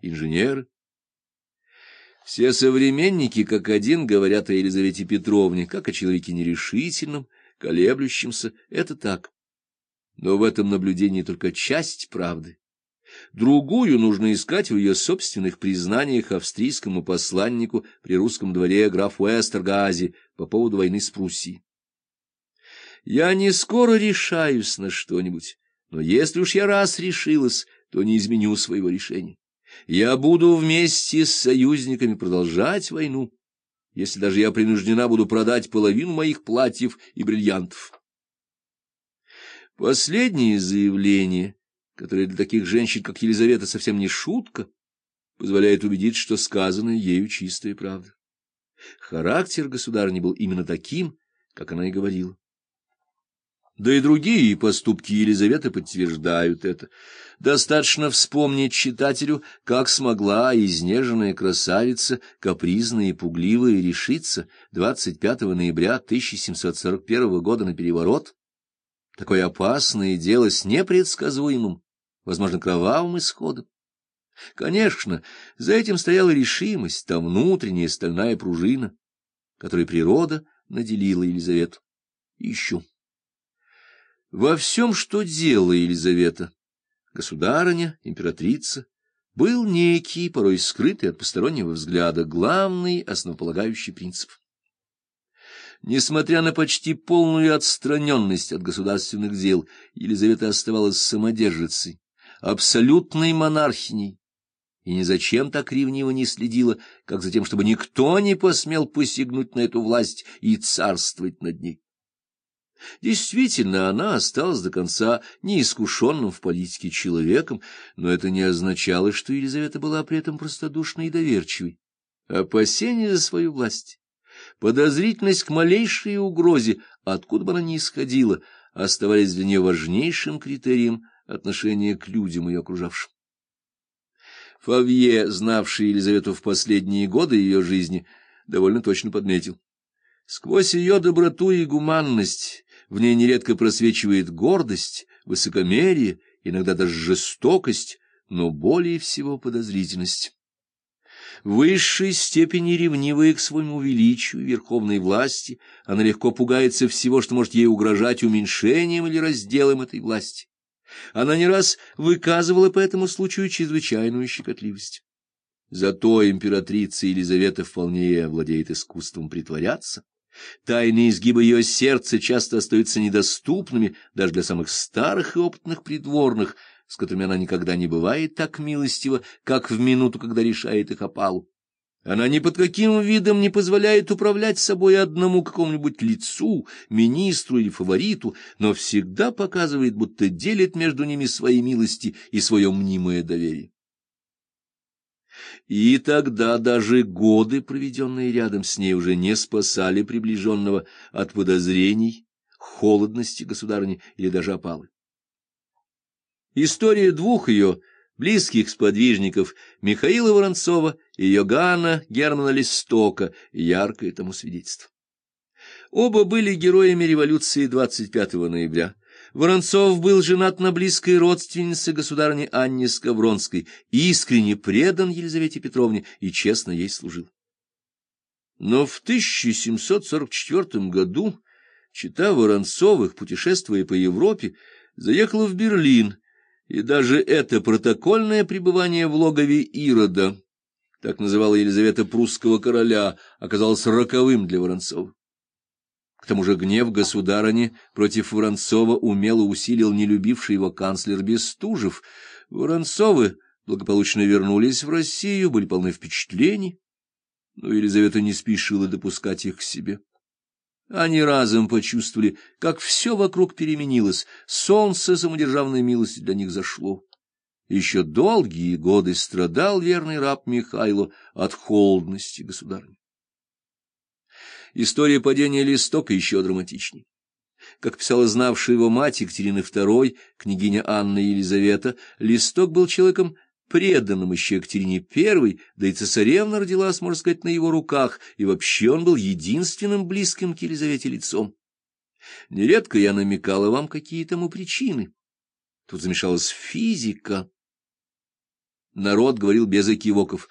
инженеры. Все современники, как один, говорят о Елизавете Петровне, как о человеке нерешительном, колеблющемся. Это так. Но в этом наблюдении только часть правды. Другую нужно искать в ее собственных признаниях австрийскому посланнику при русском дворе графу Эстергази по поводу войны с Пруссией. Я не скоро решаюсь на что-нибудь, но если уж я раз решилась, то не изменю своего решения. Я буду вместе с союзниками продолжать войну, если даже я принуждена буду продать половину моих платьев и бриллиантов. Последнее заявление, которое для таких женщин, как Елизавета, совсем не шутка, позволяет убедить, что сказанное ею чистая правда. Характер государни был именно таким, как она и говорила. Да и другие поступки Елизаветы подтверждают это. Достаточно вспомнить читателю, как смогла изнеженная красавица, капризная и пугливая, решиться 25 ноября 1741 года на переворот. Такое опасное дело с непредсказуемым, возможно, кровавым исходом. Конечно, за этим стояла решимость, та внутренняя стальная пружина, которой природа наделила Елизавету. И еще. Во всем, что делала Елизавета, государыня, императрица, был некий, порой скрытый от постороннего взгляда, главный основополагающий принцип. Несмотря на почти полную отстраненность от государственных дел, Елизавета оставалась самодержицей, абсолютной монархиней, и ни зачем так ревниво не следила, как за тем, чтобы никто не посмел посягнуть на эту власть и царствовать над ней. Действительно, она осталась до конца неискушенным в политике человеком, но это не означало, что Елизавета была при этом простодушной и доверчивой. Опасение за свою власть, подозрительность к малейшей угрозе, откуда бы она ни исходила, оставались для нее важнейшим критерием отношения к людям ее окружавшим. Фавье, знавший Елизавету в последние годы ее жизни, довольно точно подметил. Сквозь ее доброту и гуманность в ней нередко просвечивает гордость, высокомерие, иногда даже жестокость, но более всего подозрительность. В высшей степени ревнивая к своему величию верховной власти, она легко пугается всего, что может ей угрожать уменьшением или разделом этой власти. Она не раз выказывала по этому случаю чрезвычайную щекотливость. Зато императрица Елизавета вполне владеет искусством притворяться, Тайные изгибы ее сердца часто остаются недоступными даже для самых старых и опытных придворных, с которыми она никогда не бывает так милостива, как в минуту, когда решает их опалу. Она ни под каким видом не позволяет управлять собой одному какому-нибудь лицу, министру или фавориту, но всегда показывает, будто делит между ними свои милости и свое мнимое доверие. И тогда даже годы, проведенные рядом с ней, уже не спасали приближенного от подозрений, холодности государни или даже опалы. История двух ее близких сподвижников, Михаила Воронцова и Йоганна Германа Листока, яркое тому свидетельство. Оба были героями революции 25 ноября. Воронцов был женат на близкой родственнице государыне Анне Скавронской, искренне предан Елизавете Петровне и честно ей служил. Но в 1744 году чита Воронцовых, путешествуя по Европе, заехала в Берлин, и даже это протокольное пребывание в логове Ирода, так называла Елизавета прусского короля, оказалось роковым для Воронцова. К тому же гнев государыни против Воронцова умело усилил нелюбивший его канцлер Бестужев. Воронцовы благополучно вернулись в Россию, были полны впечатлений, но Елизавета не спешила допускать их к себе. Они разом почувствовали, как все вокруг переменилось, солнце самодержавной милости для них зашло. Еще долгие годы страдал верный раб Михайло от холодности государни. История падения Листока еще драматичнее. Как писала знавшая его мать Екатерины II, княгиня Анна Елизавета, Листок был человеком преданным еще Екатерине I, да и цесаревна родилась, можно сказать, на его руках, и вообще он был единственным близким к Елизавете лицом. Нередко я намекала вам, какие тому причины. Тут замешалась физика. Народ говорил без экивоков.